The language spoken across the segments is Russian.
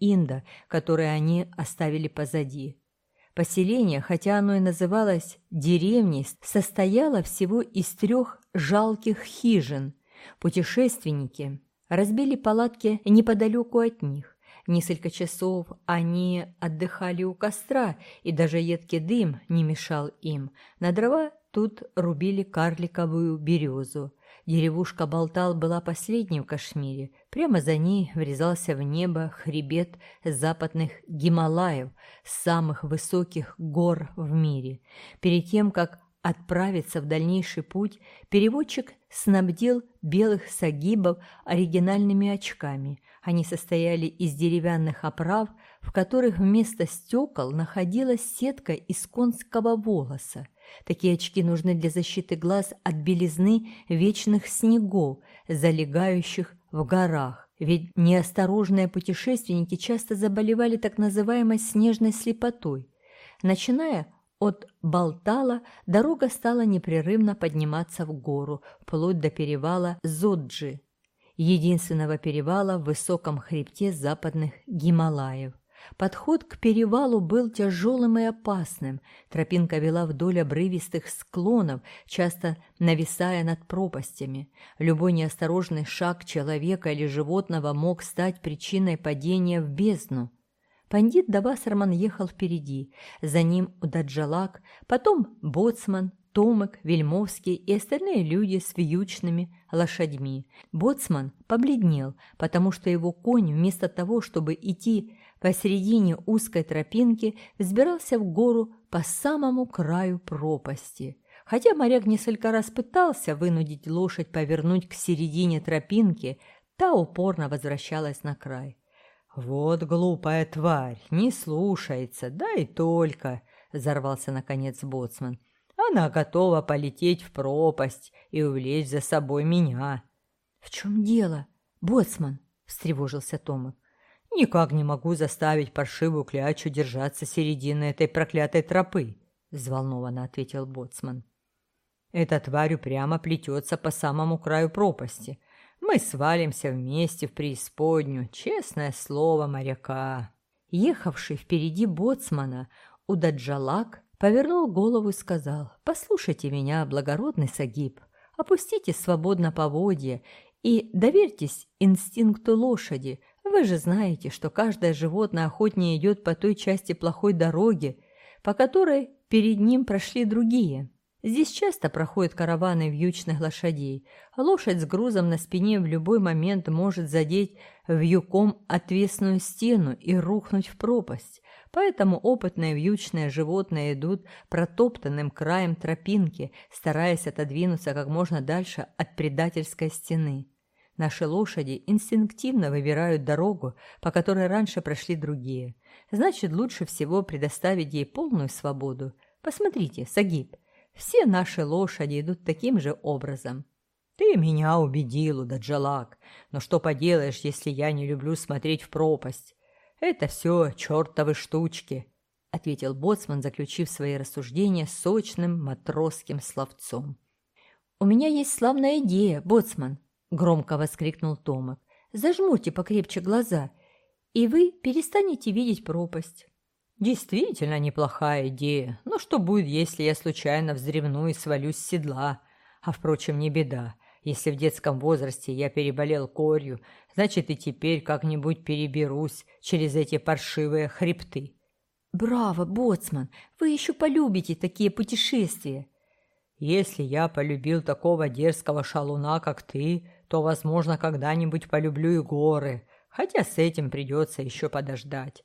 Инда, которое они оставили позади. Поселение, хотя оно и называлось деревней, состояло всего из трех жалких хижин. Путешественники разбили палатки неподалеку от них. Несколько часов они отдыхали у костра, и даже едкий дым не мешал им. На дрова тут рубили карликовую березу. Деревушка Балтал была последней в Кашмире. Прямо за ней врезался в небо хребет западных Гималаев, самых высоких гор в мире. Перед тем, как отправиться в дальнейший путь, переводчик снабдил белых сагибов оригинальными очками. Они состояли из деревянных оправ, в которых вместо стекол находилась сетка из конского волоса. Такие очки нужны для защиты глаз от белизны вечных снегов, залегающих в горах. Ведь неосторожные путешественники часто заболевали так называемой снежной слепотой. Начиная от Балтала дорога стала непрерывно подниматься в гору, вплоть до перевала Зоджи, единственного перевала в высоком хребте западных Гималаев. Подход к перевалу был тяжелым и опасным. Тропинка вела вдоль обрывистых склонов, часто нависая над пропастями. Любой неосторожный шаг человека или животного мог стать причиной падения в бездну. Пандит Давасарман ехал впереди, за ним Удаджалак, потом Боцман, Томек, Вельмовский и остальные люди с вьючными лошадьми. Боцман побледнел, потому что его конь вместо того, чтобы идти посередине узкой тропинки взбирался в гору по самому краю пропасти. Хотя моряк несколько раз пытался вынудить лошадь повернуть к середине тропинки, та упорно возвращалась на край. «Вот глупая тварь, не слушается, да и только!» – взорвался наконец боцман. «Она готова полететь в пропасть и увлечь за собой меня». «В чем дело, боцман?» – встревожился Томик. Никак не могу заставить паршивую клячу держаться середины этой проклятой тропы, взволнованно ответил боцман. Эта тварь упрямо плетется по самому краю пропасти. Мы свалимся вместе в преисподнюю, честное слово моряка. Ехавший впереди боцмана, Удаджалак повернул голову и сказал, «Послушайте меня, благородный Сагиб, опустите свободно поводья и доверьтесь инстинкту лошади, вы же знаете, что каждое животное охотнее идет по той части плохой дороги, по которой перед ним прошли другие. Здесь часто проходят караваны вьючных лошадей. Лошадь с грузом на спине в любой момент может задеть вьюком отвесную стену и рухнуть в пропасть. Поэтому опытные вьючные животные идут протоптанным краем тропинки, стараясь отодвинуться как можно дальше от предательской стены. Наши лошади инстинктивно выбирают дорогу, по которой раньше прошли другие. Значит, лучше всего предоставить ей полную свободу. Посмотрите, Сагиб, все наши лошади идут таким же образом. Ты меня убедил, Удаджалак, но что поделаешь, если я не люблю смотреть в пропасть? Это все чертовы штучки, — ответил боцман, заключив свои рассуждения сочным матросским словцом. «У меня есть славная идея, боцман», – громко воскликнул Томик. «Зажмурьте покрепче глаза, и вы перестанете видеть пропасть». «Действительно неплохая идея. Но что будет, если я случайно вздревну и свалюсь с седла? А, впрочем, не беда. Если в детском возрасте я переболел корью, значит и теперь как-нибудь переберусь через эти паршивые хребты». «Браво, боцман! Вы еще полюбите такие путешествия!» «Если я полюбил такого дерзкого шалуна, как ты, то, возможно, когда-нибудь полюблю и горы, хотя с этим придется еще подождать.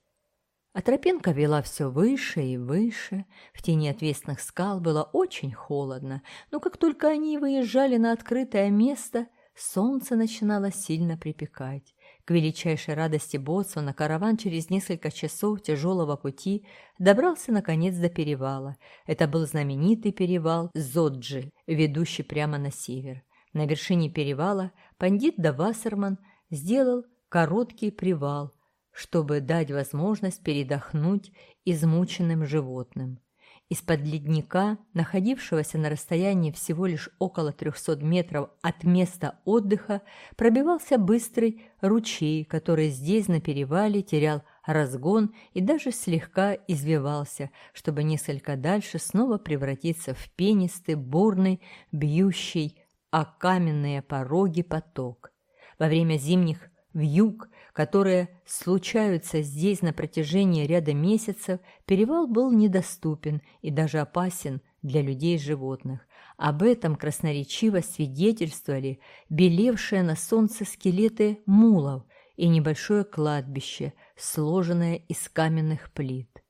А тропинка вела все выше и выше. В тени отвесных скал было очень холодно, но как только они выезжали на открытое место, солнце начинало сильно припекать. К величайшей радости Боцмана караван через несколько часов тяжелого пути добрался наконец до перевала. Это был знаменитый перевал Зоджи, ведущий прямо на север. На вершине перевала пандит Давасарман сделал короткий привал, чтобы дать возможность передохнуть измученным животным. Из-под ледника, находившегося на расстоянии всего лишь около 300 метров от места отдыха, пробивался быстрый ручей, который здесь на перевале терял разгон и даже слегка извивался, чтобы несколько дальше снова превратиться в пенистый, бурный, бьющий о каменные пороги поток. Во время зимних вьюг, которые случаются здесь на протяжении ряда месяцев, перевал был недоступен и даже опасен для людей и животных. Об этом красноречиво свидетельствовали белевшие на солнце скелеты мулов и небольшое кладбище, сложенное из каменных плит.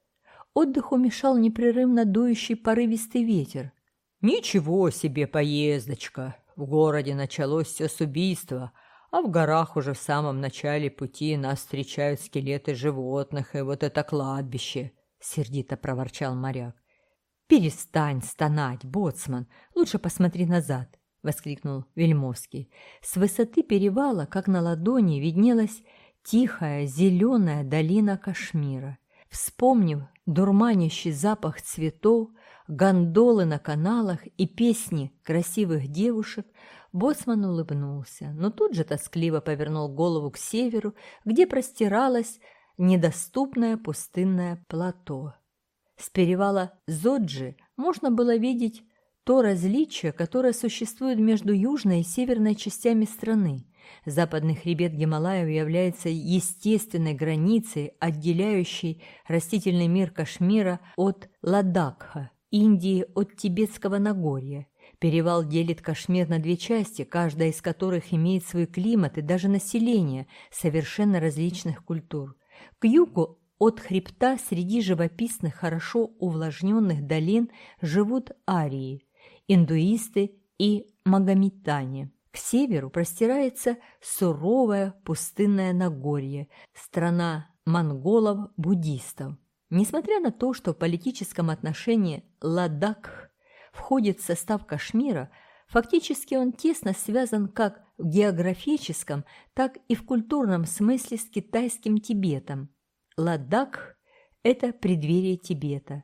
Отдыху мешал непрерывно дующий порывистый ветер. «Ничего себе поездочка! В городе началось все с убийства, а в горах уже в самом начале пути нас встречают скелеты животных и вот это кладбище», — сердито проворчал моряк. «Перестань стонать, боцман, лучше посмотри назад», — воскликнул Вельмовский. С высоты перевала, как на ладони, виднелась тихая зеленая долина Кашмира. Вспомнив дурманящий запах цветов, гондолы на каналах и песни красивых девушек, Боцман улыбнулся, но тут же тоскливо повернул голову к северу, где простиралось недоступное пустынное плато. С перевала Зоджи можно было видеть то различие, которое существует между южной и северной частями страны. Западный хребет Гималаев является естественной границей, отделяющей растительный мир Кашмира от Ладакха, Индии от Тибетского Нагорья. Перевал делит Кашмир на две части, каждая из которых имеет свой климат и даже население совершенно различных культур. К югу от хребта среди живописных, хорошо увлажненных долин живут арии, индуисты и магометане. К северу простирается суровое пустынное Нагорье, страна монголов-буддистов. Несмотря на то, что в политическом отношении Ладакх входит в состав Кашмира, фактически он тесно связан как в географическом, так и в культурном смысле с китайским Тибетом. Ладакх – это преддверие Тибета.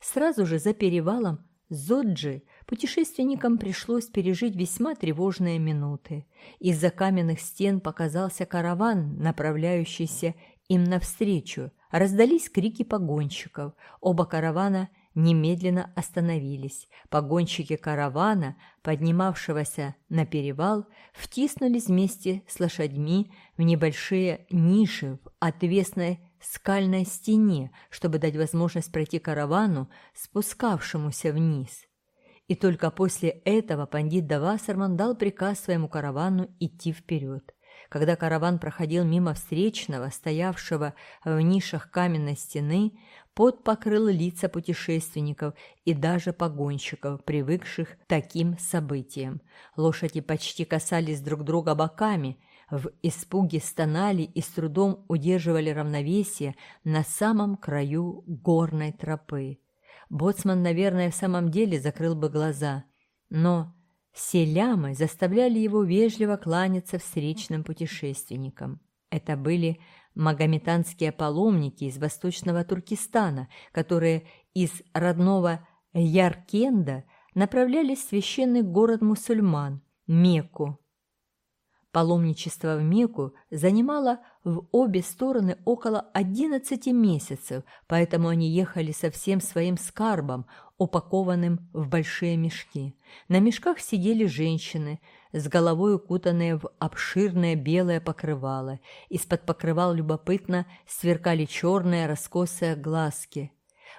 Сразу же за перевалом Зоджи путешественникам пришлось пережить весьма тревожные минуты. Из-за каменных стен показался караван, направляющийся им навстречу. Раздались крики погонщиков. Оба каравана – немедленно остановились. Погонщики каравана, поднимавшегося на перевал, втиснулись вместе с лошадьми в небольшие ниши в отвесной скальной стене, чтобы дать возможность пройти каравану, спускавшемуся вниз. И только после этого пандит Давасарман дал приказ своему каравану идти вперед. Когда караван проходил мимо встречного, стоявшего в нишах каменной стены, Пот покрыл лица путешественников и даже погонщиков, привыкших к таким событиям. Лошади почти касались друг друга боками, в испуге стонали и с трудом удерживали равновесие на самом краю горной тропы. Боцман, наверное, в самом деле закрыл бы глаза, но селямы заставляли его вежливо кланяться встречным путешественникам. Это были магометанские паломники из восточного Туркестана, которые из родного Яркенда направлялись в священный город мусульман – Мекку. Паломничество в Мекку занимало в обе стороны около 11 месяцев, поэтому они ехали со всем своим скарбом, упакованным в большие мешки. На мешках сидели женщины, с головой укутанные в обширное белое покрывало. Из-под покрывал любопытно сверкали черные раскосые глазки.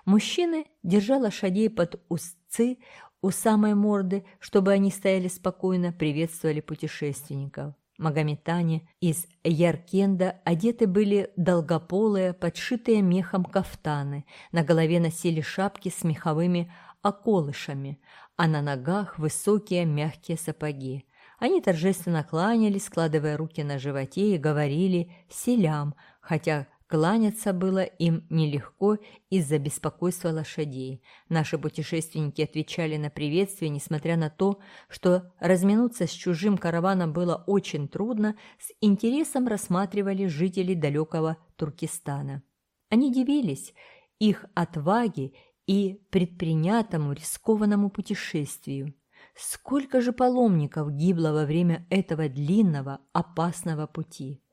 Мужчины, держа лошадей под узцы у самой морды, чтобы они стояли спокойно, приветствовали путешественников. Магометане из Яркенда одеты были долгополые, подшитые мехом кафтаны, на голове носили шапки с меховыми околышами, а на ногах высокие мягкие сапоги. Они торжественно кланялись, складывая руки на животе и говорили «селям», хотя Кланяться было им нелегко из-за беспокойства лошадей. Наши путешественники отвечали на приветствие, несмотря на то, что разминуться с чужим караваном было очень трудно, с интересом рассматривали жители далекого Туркестана. Они дивились их отваге и предпринятому рискованному путешествию. Сколько же паломников гибло во время этого длинного, опасного пути!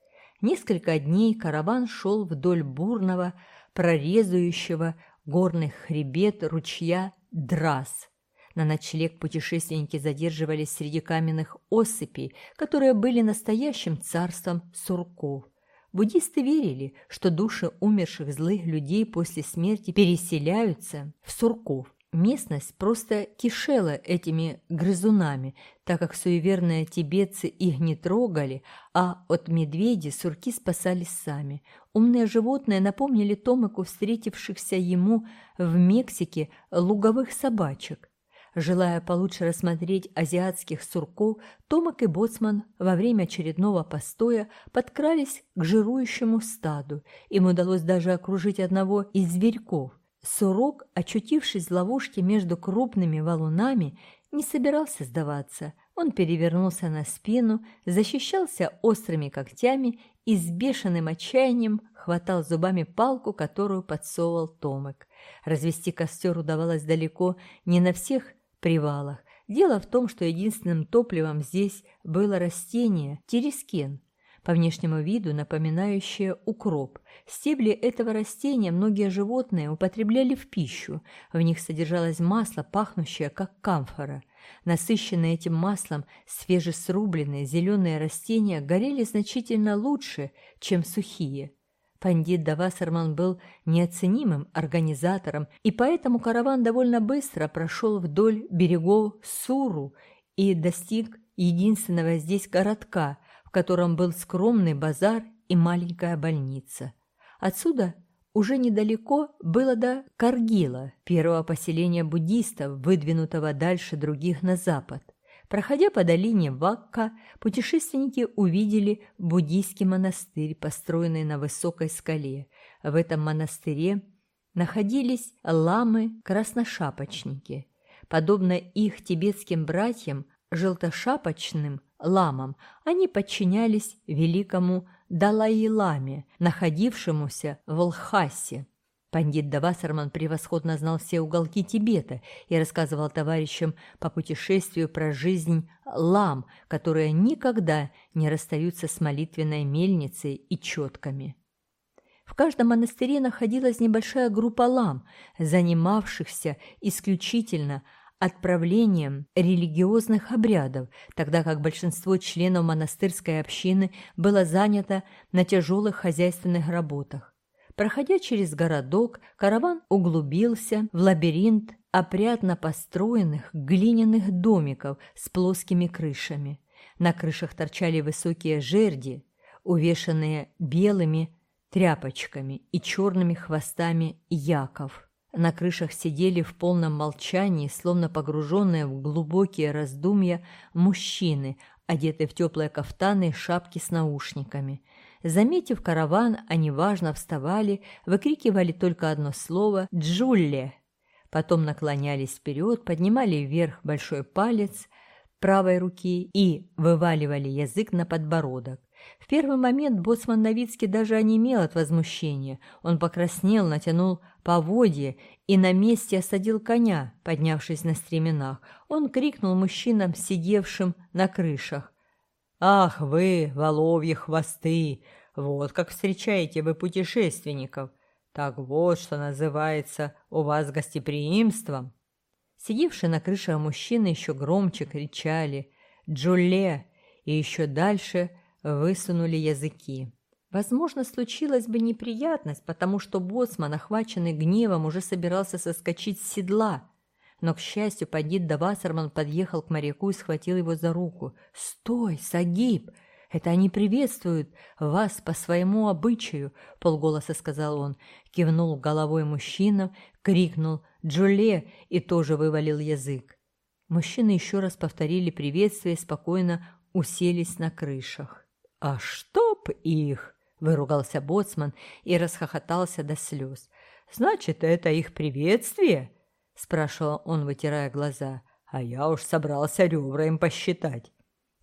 Несколько дней караван шел вдоль бурного, прорезающего горный хребет ручья Драс. На ночлег путешественники задерживались среди каменных осыпей, которые были настоящим царством сурков. Буддисты верили, что души умерших злых людей после смерти переселяются в сурков. Местность просто кишела этими грызунами, так как суеверные тибетцы их не трогали, а от медведей сурки спасались сами. Умные животные напомнили Томику встретившихся ему в Мексике луговых собачек. Желая получше рассмотреть азиатских сурков, Томак и Боцман во время очередного постоя подкрались к жирующему стаду. Им удалось даже окружить одного из зверьков. Сурок, очутившись в ловушке между крупными валунами, не собирался сдаваться. Он перевернулся на спину, защищался острыми когтями и с бешеным отчаянием хватал зубами палку, которую подсовывал Томик. Развести костер удавалось далеко не на всех привалах. Дело в том, что единственным топливом здесь было растение терескен, по внешнему виду напоминающее укроп. Стебли этого растения многие животные употребляли в пищу. В них содержалось масло, пахнущее как камфора. Насыщенные этим маслом свежесрубленные зеленые растения горели значительно лучше, чем сухие. Пандит Давасарман был неоценимым организатором, и поэтому караван довольно быстро прошел вдоль берегов Суру и достиг единственного здесь городка, котором был скромный базар и маленькая больница. Отсюда уже недалеко было до Каргила, первого поселения буддистов, выдвинутого дальше других на запад. Проходя по долине Вакка, путешественники увидели буддийский монастырь, построенный на высокой скале. В этом монастыре находились ламы-красношапочники. Подобно их тибетским братьям, желтошапочным ламам, они подчинялись великому Далай-ламе, находившемуся в Лхасе. Пандит Давасарман превосходно знал все уголки Тибета и рассказывал товарищам по путешествию про жизнь лам, которые никогда не расстаются с молитвенной мельницей и четками. В каждом монастыре находилась небольшая группа лам, занимавшихся исключительно отправлением религиозных обрядов, тогда как большинство членов монастырской общины было занято на тяжелых хозяйственных работах. Проходя через городок, караван углубился в лабиринт опрятно построенных глиняных домиков с плоскими крышами. На крышах торчали высокие жерди, увешанные белыми тряпочками и черными хвостами яков. На крышах сидели в полном молчании, словно погруженные в глубокие раздумья, мужчины, одетые в теплые кафтаны и шапки с наушниками. Заметив караван, они важно вставали, выкрикивали только одно слово «Джулле!». Потом наклонялись вперед, поднимали вверх большой палец правой руки и вываливали язык на подбородок. В первый момент боцман Новицкий даже онемел от возмущения. Он покраснел, натянул поводье и на месте осадил коня, поднявшись на стременах. Он крикнул мужчинам, сидевшим на крышах. «Ах вы, воловьи хвосты! Вот как встречаете вы путешественников! Так вот, что называется у вас гостеприимством!» Сидевшие на крыше мужчины еще громче кричали «Джуле!» и еще дальше высунули языки. Возможно, случилась бы неприятность, потому что боцман, охваченный гневом, уже собирался соскочить с седла. Но, к счастью, Падит Давасарман подъехал к моряку и схватил его за руку. «Стой, Сагиб! Это они приветствуют вас по своему обычаю!» — полголоса сказал он. Кивнул головой мужчина, крикнул «Джуле!» и тоже вывалил язык. Мужчины еще раз повторили приветствие и спокойно уселись на крышах. «А чтоб их!» — выругался боцман и расхохотался до слез. «Значит, это их приветствие?» – спрашивал он, вытирая глаза. «А я уж собрался ребра им посчитать».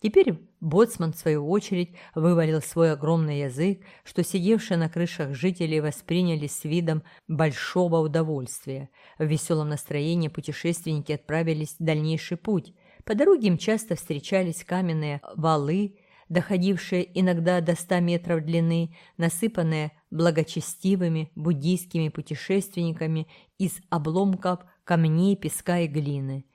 Теперь боцман, в свою очередь, вывалил свой огромный язык, что сидевшие на крышах жители восприняли с видом большого удовольствия. В веселом настроении путешественники отправились в дальнейший путь. По дороге им часто встречались каменные валы, доходившие иногда до ста метров длины, насыпанные благочестивыми буддийскими путешественниками из обломков камней, песка и глины.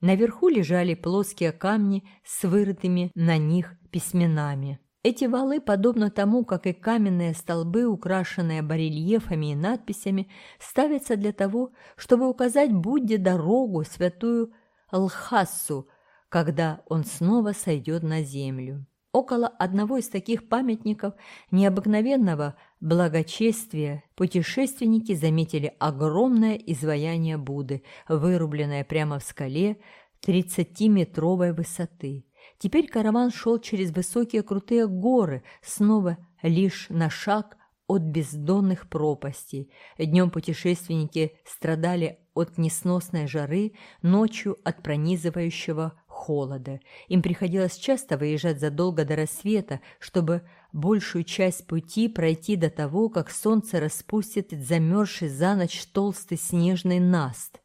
Наверху лежали плоские камни с вырытыми на них письменами. Эти валы, подобно тому, как и каменные столбы, украшенные барельефами и надписями, ставятся для того, чтобы указать Будде дорогу, святую Лхассу, когда он снова сойдет на землю. Около одного из таких памятников необыкновенного благочестия путешественники заметили огромное изваяние Будды, вырубленное прямо в скале 30-метровой высоты. Теперь караван шел через высокие крутые горы, снова лишь на шаг от бездонных пропастей. Днем путешественники страдали от несносной жары, ночью от пронизывающего холода. Им приходилось часто выезжать задолго до рассвета, чтобы большую часть пути пройти до того, как солнце распустит замерзший за ночь толстый снежный наст.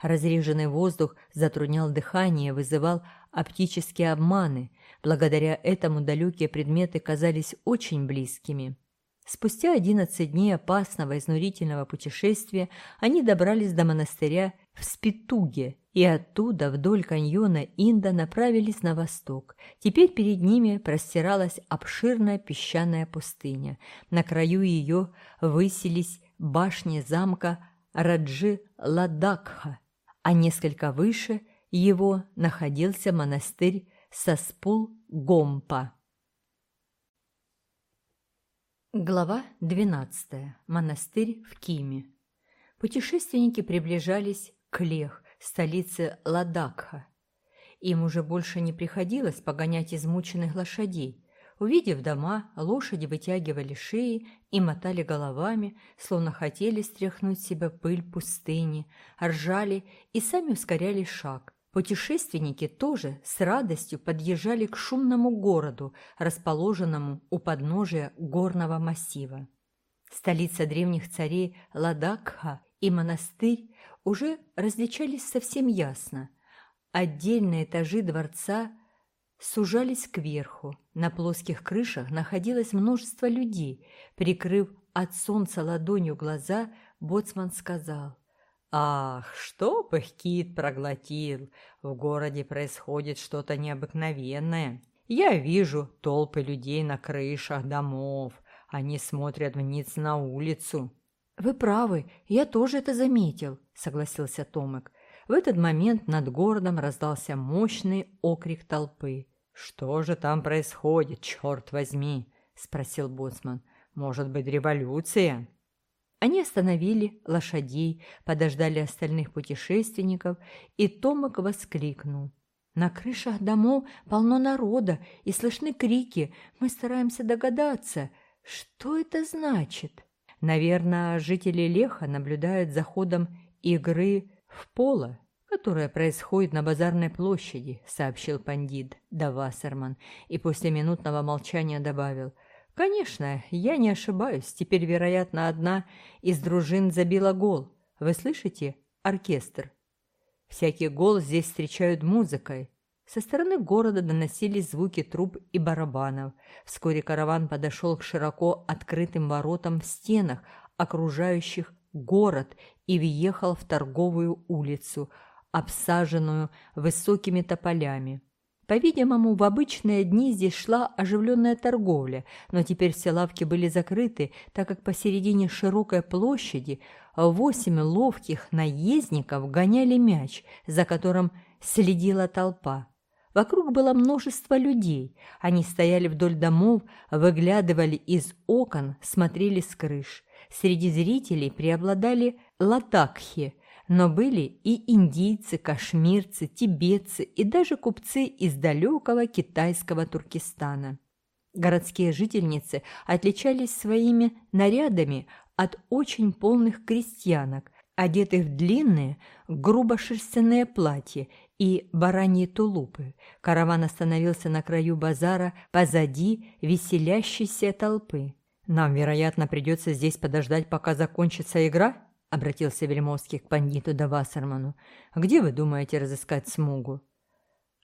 Разреженный воздух затруднял дыхание, вызывал оптические обманы. Благодаря этому далекие предметы казались очень близкими. Спустя одиннадцать дней опасного изнурительного путешествия они добрались до монастыря в Спитуге и оттуда вдоль каньона Инда направились на восток. Теперь перед ними простиралась обширная песчаная пустыня. На краю ее высились башни замка Раджи-Ладакха, а несколько выше его находился монастырь Саспул-Гомпа. Глава 12. Монастырь в Киме. Путешественники приближались к Лех, столице Ладакха. Им уже больше не приходилось погонять измученных лошадей. Увидев дома, лошади вытягивали шеи и мотали головами, словно хотели стряхнуть себя пыль пустыни, ржали и сами ускоряли шаг. Путешественники тоже с радостью подъезжали к шумному городу, расположенному у подножия горного массива. Столица древних царей Ладакха и монастырь уже различались совсем ясно. Отдельные этажи дворца сужались кверху. На плоских крышах находилось множество людей. Прикрыв от солнца ладонью глаза, боцман сказал – Ах, что их кит проглотил! В городе происходит что-то необыкновенное. Я вижу толпы людей на крышах домов. Они смотрят вниз на улицу. «Вы правы, я тоже это заметил», — согласился Томик. В этот момент над городом раздался мощный окрик толпы. «Что же там происходит, черт возьми?» — спросил боцман. «Может быть, революция?» Они остановили лошадей, подождали остальных путешественников, и Томик воскликнул. «На крышах домов полно народа, и слышны крики. Мы стараемся догадаться, что это значит?» «Наверное, жители Леха наблюдают за ходом игры в поло, которая происходит на базарной площади», — сообщил пандит Давасерман, и после минутного молчания добавил — «Конечно, я не ошибаюсь. Теперь, вероятно, одна из дружин забила гол. Вы слышите? Оркестр. Всякий гол здесь встречают музыкой. Со стороны города доносились звуки труб и барабанов. Вскоре караван подошел к широко открытым воротам в стенах, окружающих город, и въехал в торговую улицу, обсаженную высокими тополями. По-видимому, в обычные дни здесь шла оживленная торговля, но теперь все лавки были закрыты, так как посередине широкой площади восемь ловких наездников гоняли мяч, за которым следила толпа. Вокруг было множество людей. Они стояли вдоль домов, выглядывали из окон, смотрели с крыш. Среди зрителей преобладали латакхи – но были и индийцы, кашмирцы, тибетцы и даже купцы из далекого китайского Туркестана. Городские жительницы отличались своими нарядами от очень полных крестьянок, одетых в длинные, грубо шерстяные платья и бараньи тулупы. Караван остановился на краю базара позади веселящейся толпы. «Нам, вероятно, придется здесь подождать, пока закончится игра?» — обратился Вельмовский к пандиту Давасерману. «Где вы думаете разыскать смугу?»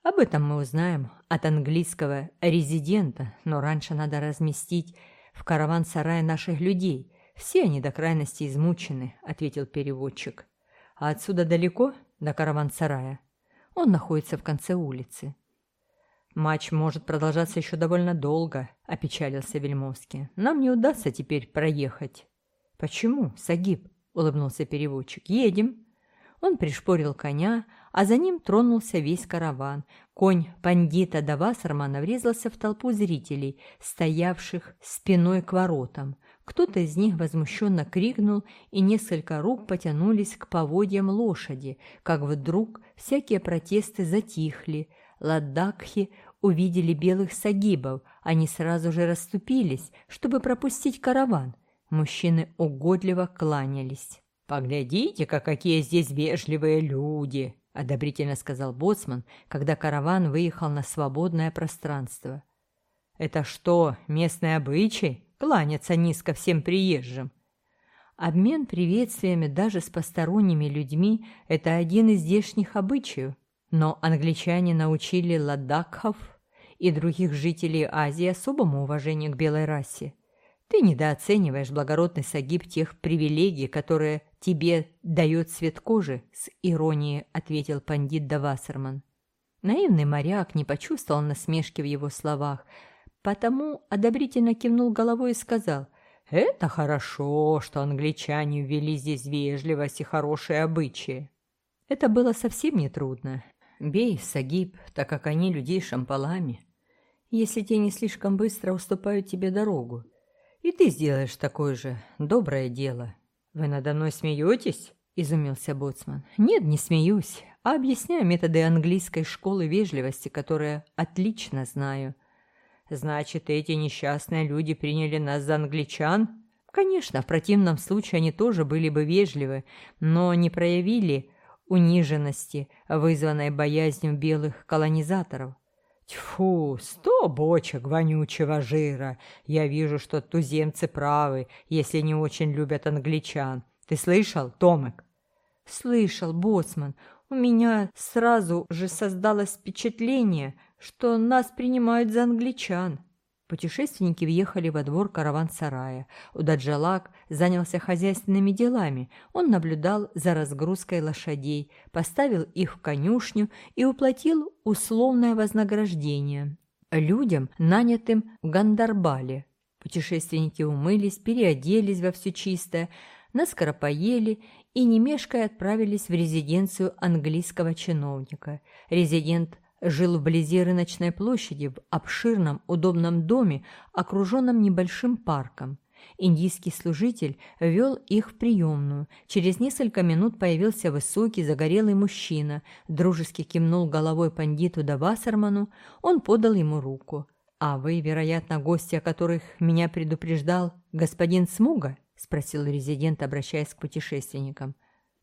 «Об этом мы узнаем от английского резидента, но раньше надо разместить в караван-сарае наших людей. Все они до крайности измучены», — ответил переводчик. «А отсюда далеко до караван-сарая?» Он находится в конце улицы. «Матч может продолжаться еще довольно долго», — опечалился Вельмовский. «Нам не удастся теперь проехать». «Почему, Сагиб?» — улыбнулся переводчик. «Едем». Он пришпорил коня, а за ним тронулся весь караван. Конь пандита Давасармана врезался в толпу зрителей, стоявших спиной к воротам. Кто-то из них возмущенно крикнул, и несколько рук потянулись к поводьям лошади, как вдруг всякие протесты затихли. Ладакхи увидели белых сагибов, они сразу же расступились, чтобы пропустить караван. Мужчины угодливо кланялись. «Поглядите-ка, какие здесь вежливые люди!» – одобрительно сказал боцман, когда караван выехал на свободное пространство. «Это что, местный обычай? Кланяться низко всем приезжим?» Обмен приветствиями даже с посторонними людьми – это один из здешних обычаев. Но англичане научили ладакхов и других жителей Азии особому уважению к белой расе. Ты недооцениваешь, благородный Сагиб, тех привилегий, которые тебе дает цвет кожи, с иронией ответил пандит Давасерман. Наивный моряк не почувствовал насмешки в его словах, потому одобрительно кивнул головой и сказал, «Это хорошо, что англичане ввели здесь вежливость и хорошие обычаи». Это было совсем нетрудно. Бей, Сагиб, так как они людей шампалами, если те не слишком быстро уступают тебе дорогу. И ты сделаешь такое же доброе дело. Вы надо мной смеетесь? Изумился боцман. Нет, не смеюсь, а объясняю методы английской школы вежливости, которые отлично знаю. Значит, эти несчастные люди приняли нас за англичан? Конечно, в противном случае они тоже были бы вежливы, но не проявили униженности, вызванной боязнью белых колонизаторов. Тьфу, сто бочек вонючего жира. Я вижу, что туземцы правы, если не очень любят англичан. Ты слышал, Томек? Слышал, боцман. У меня сразу же создалось впечатление, что нас принимают за англичан. Путешественники въехали во двор караван-сарая. Удаджалак занялся хозяйственными делами. Он наблюдал за разгрузкой лошадей, поставил их в конюшню и уплатил условное вознаграждение людям, нанятым в Гандарбале. Путешественники умылись, переоделись во все чистое, наскоро поели и, не отправились в резиденцию английского чиновника. Резидент жил вблизи рыночной площади в обширном удобном доме, окруженном небольшим парком. Индийский служитель вел их в приемную. Через несколько минут появился высокий, загорелый мужчина, дружески кивнул головой пандиту Давасарману, он подал ему руку. «А вы, вероятно, гости, о которых меня предупреждал господин Смуга?» – спросил резидент, обращаясь к путешественникам.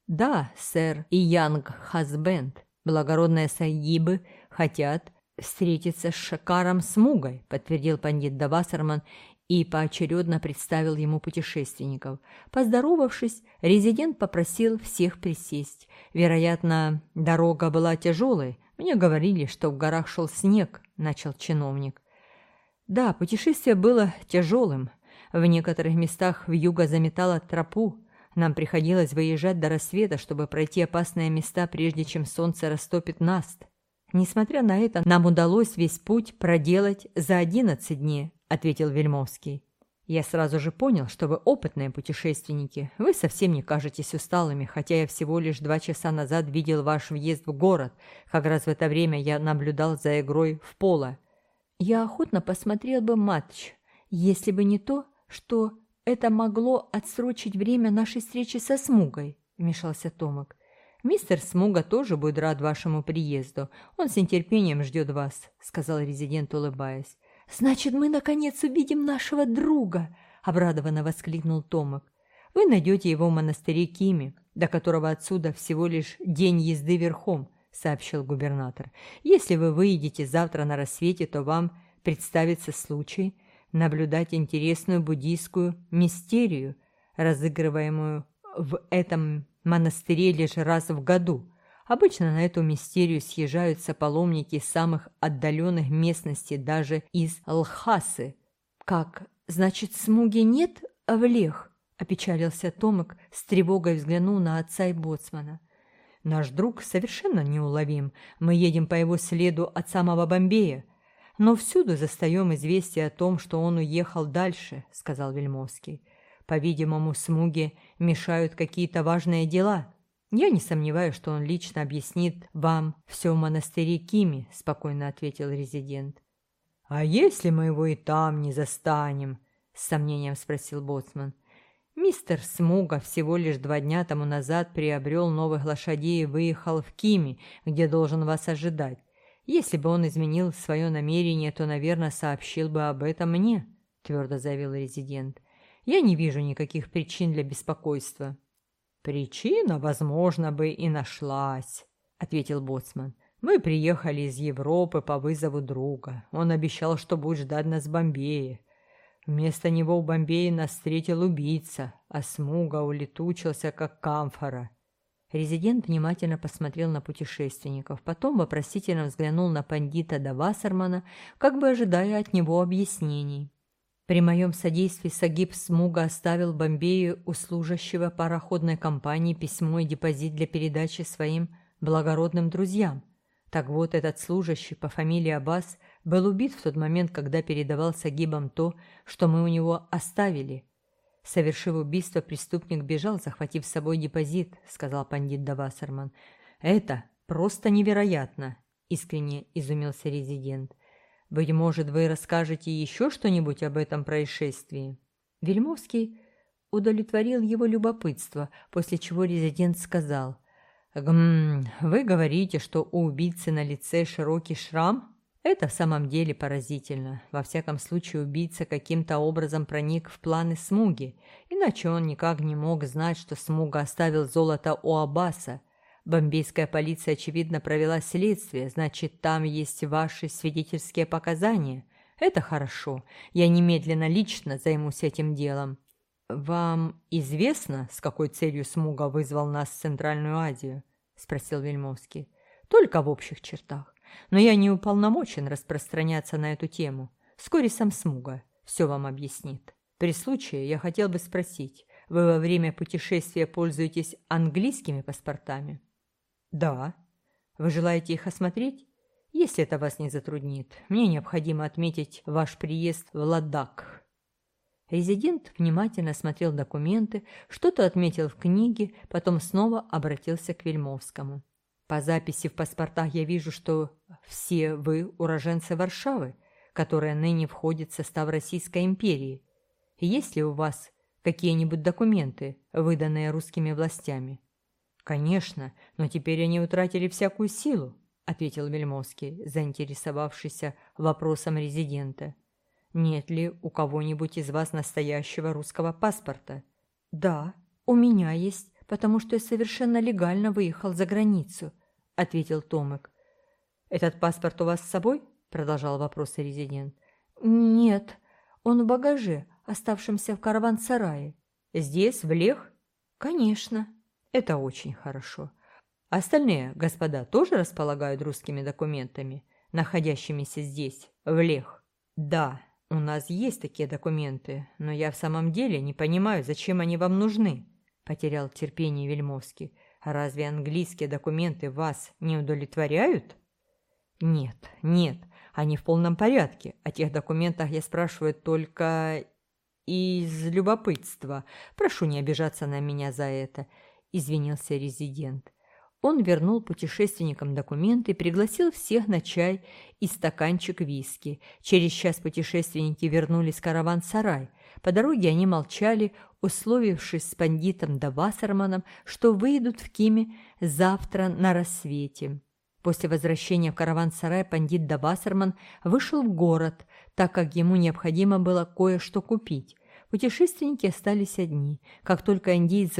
«Да, сэр, и Янг Хасбенд, благородные сагибы хотят встретиться с Шакаром Смугой», подтвердил пандит Давасарман и поочередно представил ему путешественников. Поздоровавшись, резидент попросил всех присесть. Вероятно, дорога была тяжелой. Мне говорили, что в горах шел снег, начал чиновник. Да, путешествие было тяжелым. В некоторых местах в юго заметало тропу. Нам приходилось выезжать до рассвета, чтобы пройти опасные места, прежде чем солнце растопит наст. Несмотря на это, нам удалось весь путь проделать за одиннадцать дней, ответил Вельмовский. Я сразу же понял, что вы опытные путешественники. Вы совсем не кажетесь усталыми, хотя я всего лишь два часа назад видел ваш въезд в город. Как раз в это время я наблюдал за игрой в поло. Я охотно посмотрел бы матч, если бы не то, что это могло отсрочить время нашей встречи со Смугой, вмешался Томок. «Мистер Смуга тоже будет рад вашему приезду. Он с нетерпением ждет вас», — сказал резидент, улыбаясь. «Значит, мы, наконец, увидим нашего друга!» — обрадованно воскликнул Томок. «Вы найдете его в монастыре Кими, до которого отсюда всего лишь день езды верхом. — сообщил губернатор. «Если вы выйдете завтра на рассвете, то вам представится случай наблюдать интересную буддийскую мистерию, разыгрываемую в этом монастыре лишь раз в году. Обычно на эту мистерию съезжаются паломники из самых отдаленных местностей, даже из Лхасы. «Как, значит, смуги нет в Лех?» – опечалился Томик, с тревогой взглянул на отца и боцмана. «Наш друг совершенно неуловим. Мы едем по его следу от самого Бомбея. Но всюду застаем известие о том, что он уехал дальше», – сказал Вельмовский. «По-видимому, смуги мешают какие-то важные дела». «Я не сомневаюсь, что он лично объяснит вам все в монастыре Кими», – спокойно ответил резидент. «А если мы его и там не застанем?» – с сомнением спросил Боцман. «Мистер Смуга всего лишь два дня тому назад приобрел новых лошадей и выехал в Кими, где должен вас ожидать. Если бы он изменил свое намерение, то, наверное, сообщил бы об этом мне», – твердо заявил резидент. «Я не вижу никаких причин для беспокойства». «Причина, возможно, бы и нашлась», — ответил Боцман. «Мы приехали из Европы по вызову друга. Он обещал, что будет ждать нас в Бомбее. Вместо него в Бомбее нас встретил убийца, а Смуга улетучился, как камфора». Резидент внимательно посмотрел на путешественников, потом вопросительно взглянул на пандита Давасармана, как бы ожидая от него объяснений. При моем содействии Сагиб Смуга оставил Бомбею у служащего пароходной компании письмо и депозит для передачи своим благородным друзьям. Так вот, этот служащий по фамилии Аббас был убит в тот момент, когда передавал Сагибам то, что мы у него оставили. Совершив убийство, преступник бежал, захватив с собой депозит, сказал пандит Давасарман. Это просто невероятно, искренне изумился резидент. Быть может, вы расскажете еще что-нибудь об этом происшествии?» Вельмовский удовлетворил его любопытство, после чего резидент сказал, «Гм, вы говорите, что у убийцы на лице широкий шрам? Это в самом деле поразительно. Во всяком случае, убийца каким-то образом проник в планы Смуги, иначе он никак не мог знать, что Смуга оставил золото у Аббаса, Бомбейская полиция, очевидно, провела следствие, значит, там есть ваши свидетельские показания. Это хорошо. Я немедленно лично займусь этим делом. Вам известно, с какой целью Смуга вызвал нас в Центральную Азию? Спросил Вельмовский. Только в общих чертах. Но я не уполномочен распространяться на эту тему. Вскоре сам Смуга все вам объяснит. При случае я хотел бы спросить, вы во время путешествия пользуетесь английскими паспортами? «Да. Вы желаете их осмотреть? Если это вас не затруднит, мне необходимо отметить ваш приезд в Ладак». Резидент внимательно смотрел документы, что-то отметил в книге, потом снова обратился к Вельмовскому. «По записи в паспортах я вижу, что все вы уроженцы Варшавы, которая ныне входит в состав Российской империи. Есть ли у вас какие-нибудь документы, выданные русскими властями?» «Конечно, но теперь они утратили всякую силу», — ответил Вельмовский, заинтересовавшийся вопросом резидента. «Нет ли у кого-нибудь из вас настоящего русского паспорта?» «Да, у меня есть, потому что я совершенно легально выехал за границу», — ответил Томик. «Этот паспорт у вас с собой?» — продолжал вопрос резидент. «Нет, он в багаже, оставшемся в караван-сарае». «Здесь, в Лех?» «Конечно». Это очень хорошо. Остальные господа тоже располагают русскими документами, находящимися здесь, в Лех? Да, у нас есть такие документы, но я в самом деле не понимаю, зачем они вам нужны, потерял терпение Вельмовский. Разве английские документы вас не удовлетворяют? Нет, нет, они в полном порядке. О тех документах я спрашиваю только из любопытства. Прошу не обижаться на меня за это. – извинился резидент. Он вернул путешественникам документы и пригласил всех на чай и стаканчик виски. Через час путешественники вернулись в караван-сарай. По дороге они молчали, условившись с пандитом Давасарманом, что выйдут в Киме завтра на рассвете. После возвращения в караван-сарай пандит Давасарман вышел в город, так как ему необходимо было кое-что купить. Путешественники остались одни. Как только индейцы